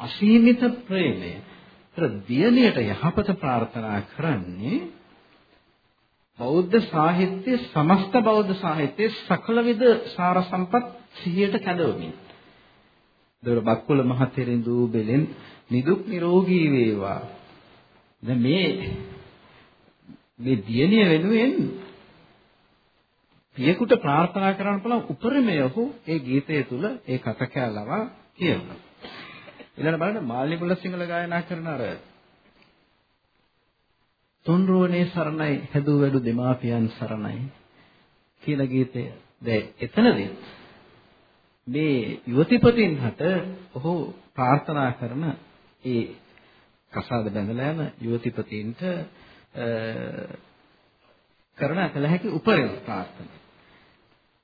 අසීමිත ප්‍රේමය. ඒතර දියණියට යහපත ප්‍රාර්ථනා කරන්නේ බෞද්ධ සාහිත්‍යයේ සමස්ත බෞද්ධ සාහිත්‍යයේ සකල විද සාර සම්පත් සිහියට කැඳවමින්. දොර බක්කුල මහතෙරිඳු බෙලෙන් නිදුක් නිරෝගී වේවා. දැන් මේ මේ දියණිය වෙනුවෙන් පියෙකුට ප්‍රාර්ථනා කරන්න පුළුවන් උපරිමය ඔහු ඒ ගීතය තුල ඒ කතකයලවා කියනවා. ඊළඟ බලන්න මාල්නි පුලසිංහල ගායනා කරන අර තුන්රුවනේ සරණයි හැදූ වැඩු දෙමාපියන් සරණයි කියන ගීතය. දැන් එතනදී මේ යුවතිපතින් හට ඔහු ප්‍රාර්ථනා කරන ඒ කසාද බැඳලා යන යුවතිපතින්ට කරන කළ හැකි උපරිම ප්‍රාර්ථනා.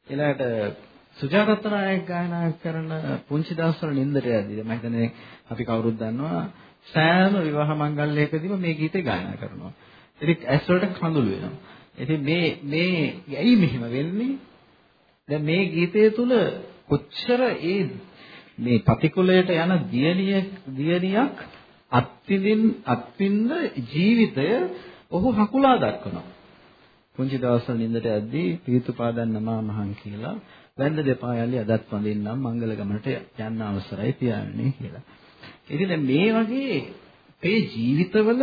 ඊළඟට සුජාතත් නායක ගායනා කරන පුංචි දවස්වල නින්දට යද්දී මම හිතන්නේ අපි කවුරුත් දන්නවා සෑම විවාහ මංගල්‍යයකදීම මේ ගීතේ ගායනා කරනවා. ඉතින් ඇස් වලට කඳුළු වෙනවා. ඉතින් මේ මේ ඇයි මෙහෙම වෙන්නේ? දැන් මේ ගීතය තුල කොච්චර ඒ මේ පතිකුලයට යන දියණිය දියණියක් අත්විඳින් අත්විඳ ජීවිතය ඔහු හකුලා දක්වනවා. පුංචි දවස්වල නින්දට යද්දී පීතුපාදන් නමා මහන් කියලා වැඳ දෙපා යලි අදත් වඳින්නම් මංගල ගමනට යන්න අවසරයි පියාණනි කියලා. ඉතින් දැන් මේ වගේ අපේ ජීවිතවල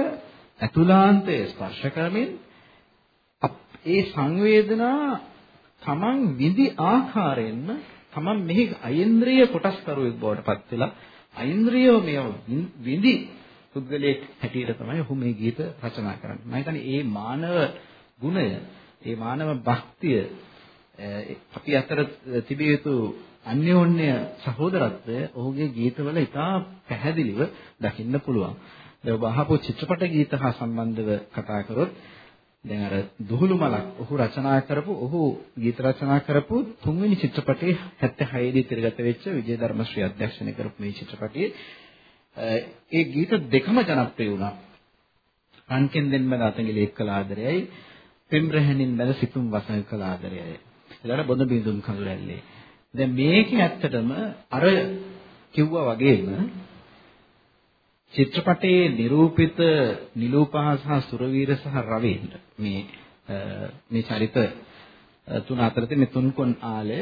අතුලාන්තය ස්පර්ශ කරමින් ඒ සංවේදනා තමන් විඳි ආකාරයෙන්ම තමන් මෙහි අයින්ද්‍රිය කොටස්කරුවෙක් බවට පත් වෙලා අයින්ද්‍රියව මේ විඳි පුද්ගලයෙක් හැටියට තමයි ඔහු මේ ගීත රචනා කරන්නේ. මම හිතන්නේ මේ මානව ගුණය, මේ මානව භක්තිය අපි අතර තිබිය යුතු අන්‍යෝන්‍ය සහෝදරත්වය ඔහුගේ ගීතවල ඉතා පැහැදිලිව දකින්න පුළුවන්. දැන් ඔබ අහපු චිත්‍රපට ගීත හා සම්බන්ධව කතා කරොත් දැන් අර දුහුළු මලක් ඔහු රචනා කරපු ඔහු ගීත රචනා කරපු තුන්වෙනි චිත්‍රපටයේ 76 දී තිරගත වෙච්ච විජේධර්ම ශ්‍රී අධ්‍යක්ෂණය කරපු මේ චිත්‍රපටයේ ඒ ගීත දෙකම ජනප්‍රිය වුණා. රන්කෙන් දෙන්න අතංගිලේ එක්කලා ආදරයයි පෙම්රැහෙනින් බැල සිතුම් වසඟ කළ ආදරයයි. ඊළඟ බොඳ බිඳුම් කඳුරැල්ලේ. දැන් මේකේ ඇත්තටම අර කිව්වා වගේම චිත්‍රපටයේ නිරූපිත නිලූපහා සහ සුරවීර සහ රවීන්ද්‍ර මේ මේ චරිත තුන අතර තියෙන තුන්කොන් ආලය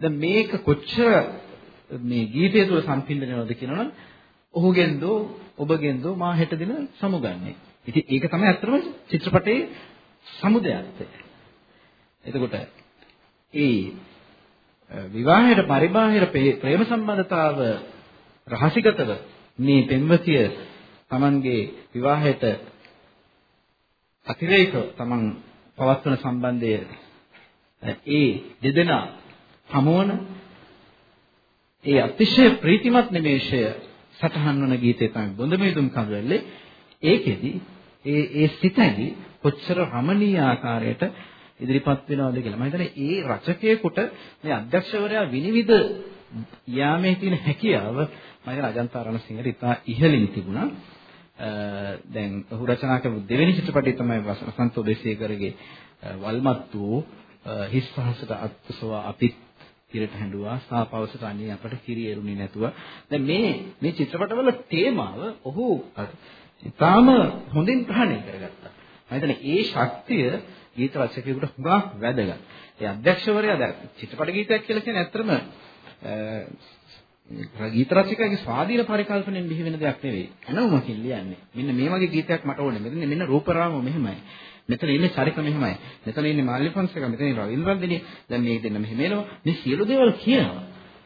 දැන් මේක කොච්චර මේ ගීතය තුළ සම්පින්දනයවද කියනවනම් ඔහුගෙන් දෝ ඔබගෙන් දෝ මා හෙට දින සමුගන්නේ. ඉතින් ඒක තමයි අත්‍තරම චිත්‍රපටයේ සමුදයත්වය. එතකොට ඒ විවාහයට පරිබාහිර ප්‍රේම සම්බන්ධතාව රහසිගතව මේ පෙම්වතිය Tamanගේ විවාහයට අතිරේක Taman පවත්වන සම්බන්ධය ඒ දෙදෙනා හමුවන ඒ අතිශය ප්‍රීතිමත් නිමේෂය සටහන් වන ගීතය තමයි බොඳමෙදුම් කඳුල්ලේ ඒකෙදි ඒ ඒ සිතයි කොච්චර රමණීය ආකාරයට ඉදිරිපත් වෙනවද කියලා. මම හිතන්නේ ඒ රචකයෙකුට මේ අධ්‍යක්ෂවරයා විනිවිද යාමේ තියෙන හැකියාව මම හිතන අජන්ත අරණසිංහට ඉතා ඉහළින් තිබුණා. දැන් ඔහු රචනා කරපු දෙවෙනි චිත්‍රපටය තමයි වසන්ත ඔබේසේකරගේ වල්මත්තු හිස් පහසට අත්සව අපිත් ඉරට හැඬුවා සාපවසට අනේ අපට කිරි එරුනේ නැතුව දැන් මේ මේ චිත්‍රපටවල තේමාව ඔහු ඉතාම හොඳින් ප්‍රහාණය කරගත්තා. මම හිතන්නේ ඒ ශක්තිය ගීත රචකයෙකුට හුඟක් වැදගත්. ඒ අධ්‍යක්ෂවරයා දැන් චිත්‍රපට ගීතයක් කියලා කියන්නේ ඇත්තටම ගීත රචකයාගේ ස්වාධීන පරිකල්පනෙන් බිහි වෙන දෙයක් නෙවෙයි. අනවමකින් ලියන්නේ. මෙන්න මේ වගේ ගීතයක් මට ඕනේ. මෙතන මෙන්න රූපරාම මෙහෙමයි. මෙතන ඉන්නේ චරිත මෙහෙමයි. මෙතන ඉන්නේ මාල්ලි ෆොන්සේක, මෙතන ඉන්නේ රවින්ද්‍රන්දිනේ. දැන් මේ දෙන්න මෙහෙම එනවා. මේ සියලු දේවල් කියනවා.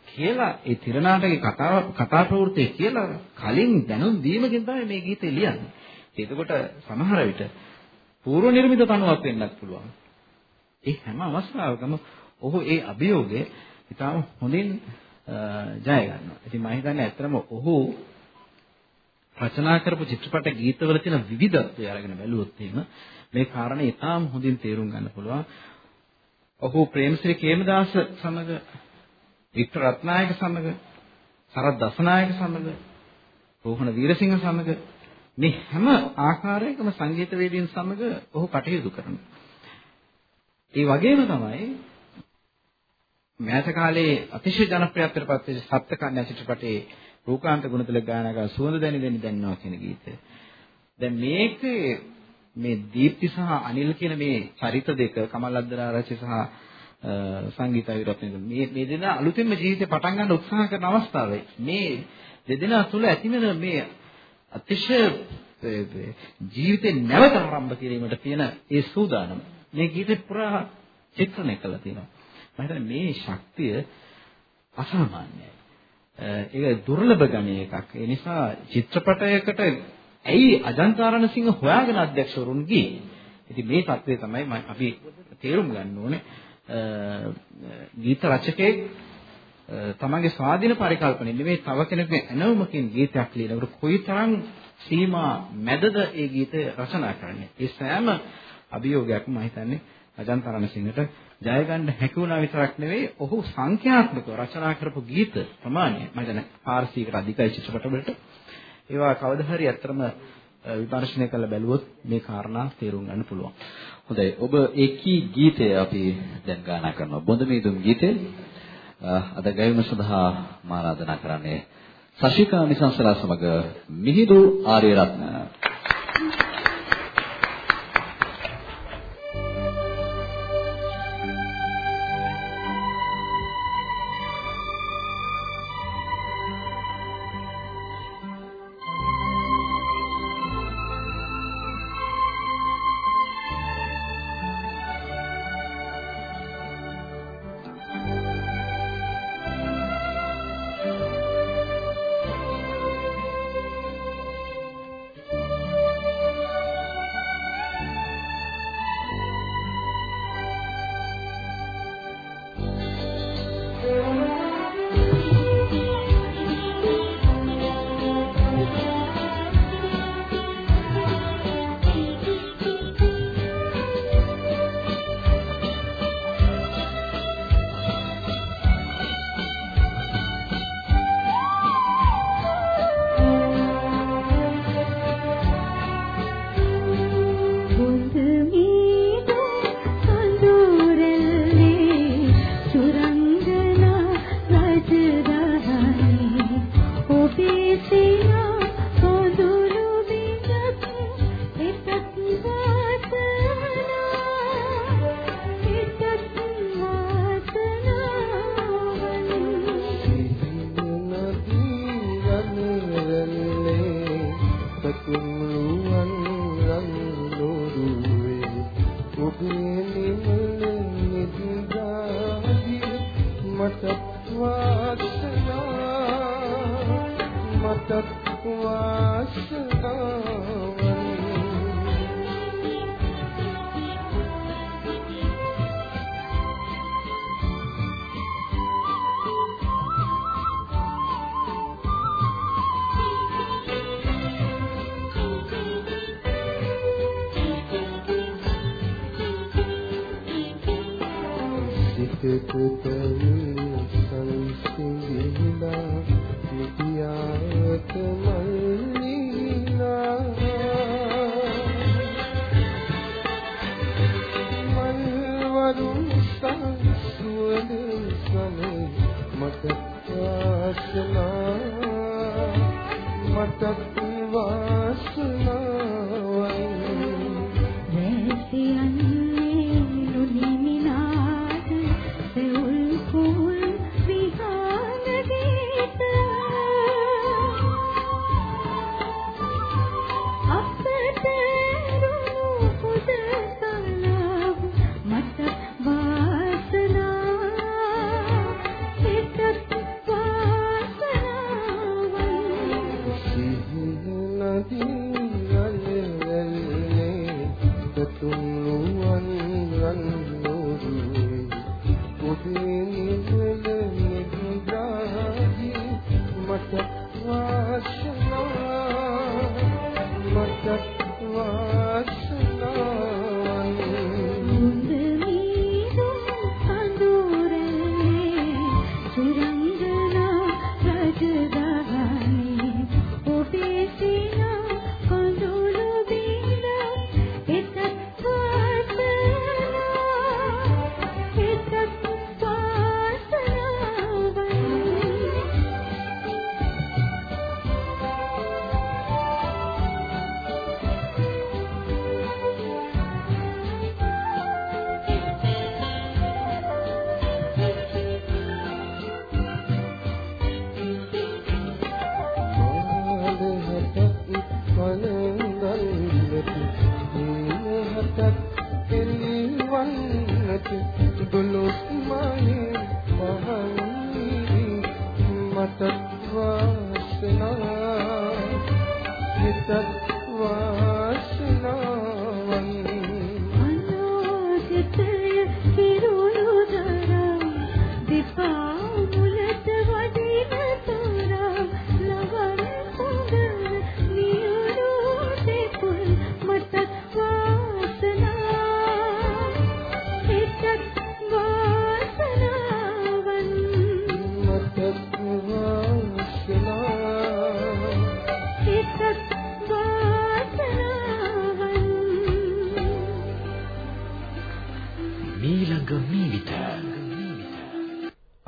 කියලා ඒ තිරනාටකේ කතාව කතා ප්‍රවෘත්තිය කියලා කලින් දැනුම් දීමකින් තමයි මේ ගීතේ ලියන්නේ. එතකොට සමහර විට පූර්ව නිර්මිත තනුවක් වෙන්නත් පුළුවන්. ඒ හැම අවස්ථාවකම ඔහු ඒ අභියෝගය ඉතාම හොඳින් ජය ගන්නවා. ඉතින් මම හිතන්නේ ඇත්තටම ඔහු රචනා කරපු චිත්‍රපට ගීතවල තියෙන විවිධත්වය අරගෙන බැලුවොත් එහෙම මේ කාරණේ ඉතාම හොඳින් තේරුම් ගන්න පුළුවන්. ඔහු ප්‍රේමශ්‍රී කේමදාස සමග වික්ටර් රත්නායක සමග සරත් දසනායක සමග රෝහණ වීරසිංහ සමග මේ හැම ආකාරයකම සංගීතවේදීන් සමග ඔහු කටයුතු කරනවා. ඒ වගේම තමයි මෑත කාලේ අතිශය ජනප්‍රියත්වයට පත් වෙච්ච සප්තකන්‍යා චිත්‍රපටයේ රූකාන්ත ගුණතිලක ගායනා සුවඳ දැනි දැනි දැනනවා කියන ගීතය. දැන් මේක මේ දීප්ති සහ අනිල් කියන මේ චරිත දෙක කමල් අද්දරාරච්චි සහ සංගීත අවිරත්න මේ මේ දෙනා අලුතෙන්ම ජීවිතේ පටන් ගන්න උත්සාහ කරන අවස්ථාවේ මේ දෙදෙනා තුළ ඇතිවෙන මේ අතිශය ජීවිතේ නැවත ආරම්භ කිරීමට තියෙන ඒ සූදානම මේ ගීතේ පුරා චිත්‍රණය කළා තියෙනවා. මම හිතන්නේ මේ ශක්තිය අසාමාන්‍යයි. ඒක දුර්ලභ ගණයේ එකක්. ඒ නිසා චිත්‍රපටයකට ඇයි අජන්තාරණසිංහ හොයාගෙන අධ්‍යක්ෂවරුන් ගියේ? ඉතින් මේ தත්ත්වය තමයි අපි තේරුම් ගන්න ඕනේ. ගීත රචකයෙක් තමන්ගේ ස්වාධීන පරිකල්පනෙ නෙමෙයි තව කෙනෙකුගේ ඇනවුමකින් ගීතයක් ලියනකොට කොයිතරම් සීමා මැදද ඒ ගීතය රචනා කරන්නේ. ඒ සෑම අභියෝගයක්ම මම හිතන්නේ අජන්ත රණසිංහට ජය ගන්න හැකි වුණා විතරක් නෙවෙයි ඔහු සංඛ්‍යාත්මකව රචනා කරපු ගීත ප්‍රමාණය මම හිතන්නේ 400කට අධිකයි චිත්‍රපටවලට. ඒවා කවදා හරි ඇත්තටම විමර්ශනය කරලා බැලුවොත් මේ කාරණා තේරුම් ගන්න පුළුවන්. හොඳයි. ඔබ ඒකී ගීතය අපි දැන් ගායනා කරනවා. බොඳ මේදුම් ගීතය. අද ගැයීම සඳහා මා ආරාධනා කරන්නේ සශිකා නිසංසලා සමග මිහිඳු ආර්යරත්න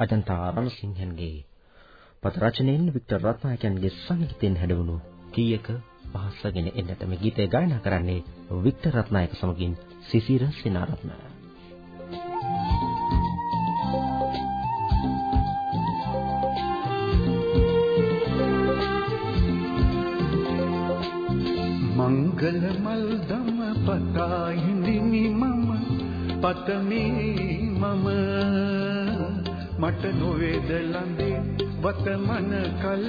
අජන්තා රණසිංහන්ගේ පද රචනයෙන් වික්ටර් රත්නායකයන්ගේ සංගීතයෙන් හැඩවුණු කීයක පහස්සගෙන එන්නට මේ ගීතය ගායනා කරන්නේ වික්ටර් රත්නායක සමගින් සිසිර සිනාරත්න. මංගල මල් දම පතා හිඳිමි මම පතමේ මම මට නොවේද ළඳේ වතමන කල්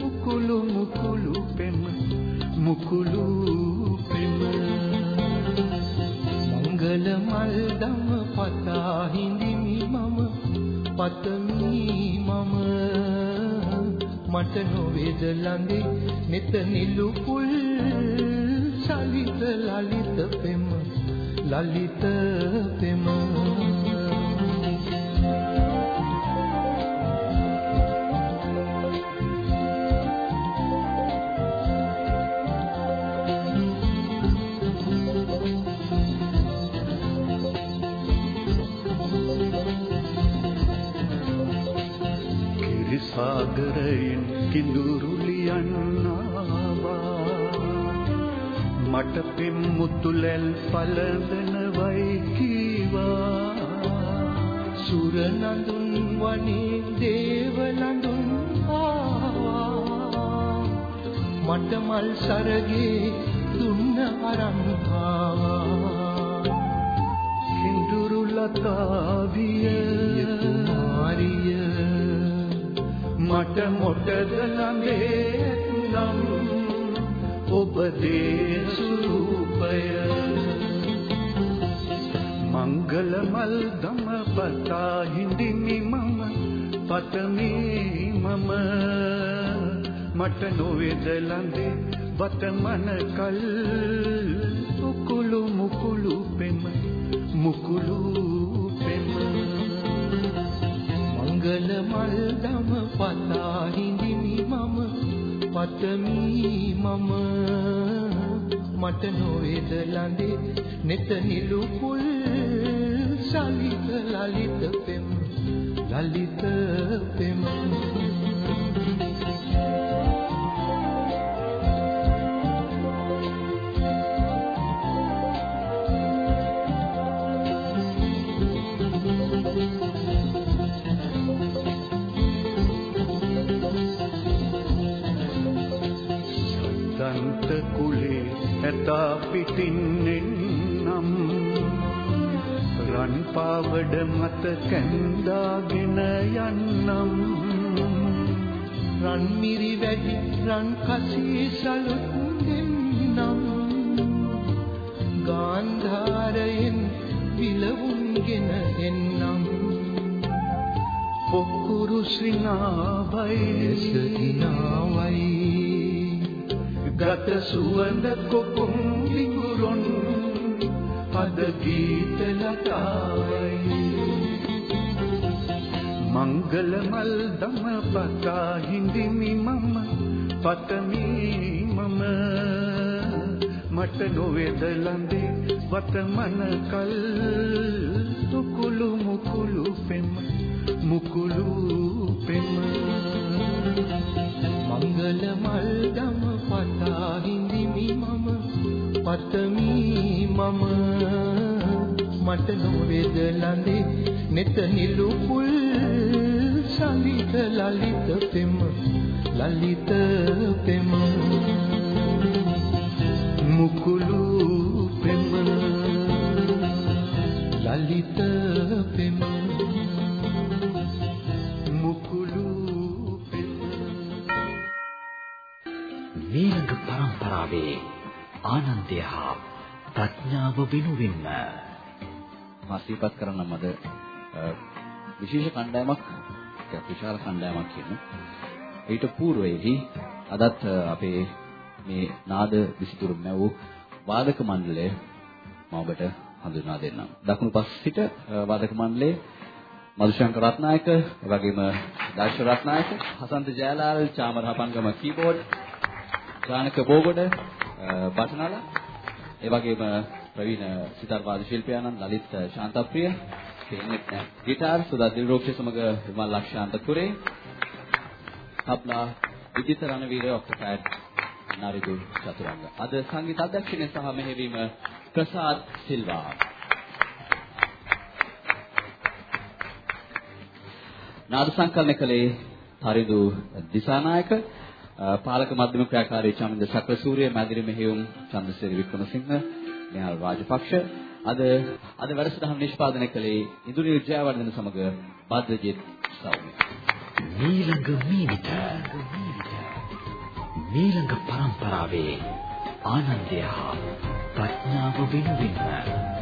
මුකුළු මුකුළු පෙම මුකුළු පෙම. මංගල මල් දම පතා හිඳිමි මම පතමි මම. මට නොවේද ළඟේ නෙත නිලු පුල් සලිත ලලිත පෙම ලලිත පෙම. සාගරයෙන් කිඳුරු ලියන්නාවා මට පෙම් මුතුලැල් පලඳනවයි කීවා. සුර නඳුන් වනේ දේව නඳුන් ආවා. මට මල් සරගේ දුන්න අරන් ආවා. කාවිය කුමාරිය මට මොටද ළඟේ නම් ඔබ දේසුරූපය මංගල මල් දම පතා හිඳිමි මම පතමි මම. මට නොවේද ළඟේ වතමන කල්? මුකුළු මුකුළු පෙම මුකුළු පතමි මම. මට නොවේද ළඟේ නෙත නිලු කුල් සලිත ලලිත පෙම් ලලිත පෙම්. ඇතා පිටින් එන්නම් රන් පාවඩ මත කැඳාගෙන යන්නම්. රන් මිරි වැඩි රන් කසී සලුත් දෙන්නම්. ගාන්ධාරයෙන් විලවුන්ගෙන එන්නම්. පොකුරු ශ්‍රීනාවයි සිනාවයි ගත සුවඳ කොකුම් විඟුරුන් පද ගීත ලතායි. මංගල මල් දම පතා හිඳිමි මම පතමි මම. මට නොවේද ළඳේ වතමන කල්? තුකුළු මුකුළු පෙම මුකුළු පෙම. මංගල මල් පතමි මම. මට නොවේද ළඳේ නෙත නිලු පුල් සලිත ලලිත පෙම. ලලිත පෙම. මුකුළු ආනන්දය හා ප්‍රඥාව වෙනුවෙන්ම මා සිහිපත් කරන මද විශේෂ කණ්ඩායමක් විශාල කණ්ඩායමක් කියන ඊට పూర్වයේහි අදත් අපේ මේ නාද විසිතුරු මැවූ වාදක මණ්ඩලය මම ඔබට හඳුනා දෙන්නම්. දකුණු පස් සිට වාදක මණ්ඩලයේ මధుශංකර රත්නායක, එවැගේම දාර්ශ රත්නායක, හසන්ත ජයලාල්, චාමරහපන්ගම කීබෝඩ්, ජානක බෝගොඩ, අ, බටනල, එවැගේම ප්‍රවීණ සිතාර් වාද්‍ය ශිල්පියාණන් ලලිත් ශාන්තප්‍රිය, කෙනෙක් ගිටාර් සුදා දිල්රෝක්ෂ සමග විමල් ලක්ෂාන්ත කුරේ, තබ්ලා විජිත රණවීර ඔක්ටපෑඩ් නරිදු චතුරංග. අද සංගීත අධ්‍යක්ෂණය සහ මෙහෙවීම ප්‍රසාද් සිල්වා. නාද සංකලනය කළේ හරිදු දිසානායක අ, පාලක මධ්‍යම ක්‍රියාකාරී චමින්ද සක්‍රසූරිය මැදිරි මෙහෙයුම් චන්ද්‍රසිරි වික්‍රමසිංහ නිහාල් රාජපක්ෂ. අද අද වැඩසටහන නිෂ්පාදනය කළේ ඉන්දුනි විජයවර්ධන සමග භද්‍රජිත් සෞම්‍ය. මීළඟ මීනිට. මීළඟ පරම්පරාවේ ආනන්දය හා ප්‍රඥාව වෙනුවෙන්ම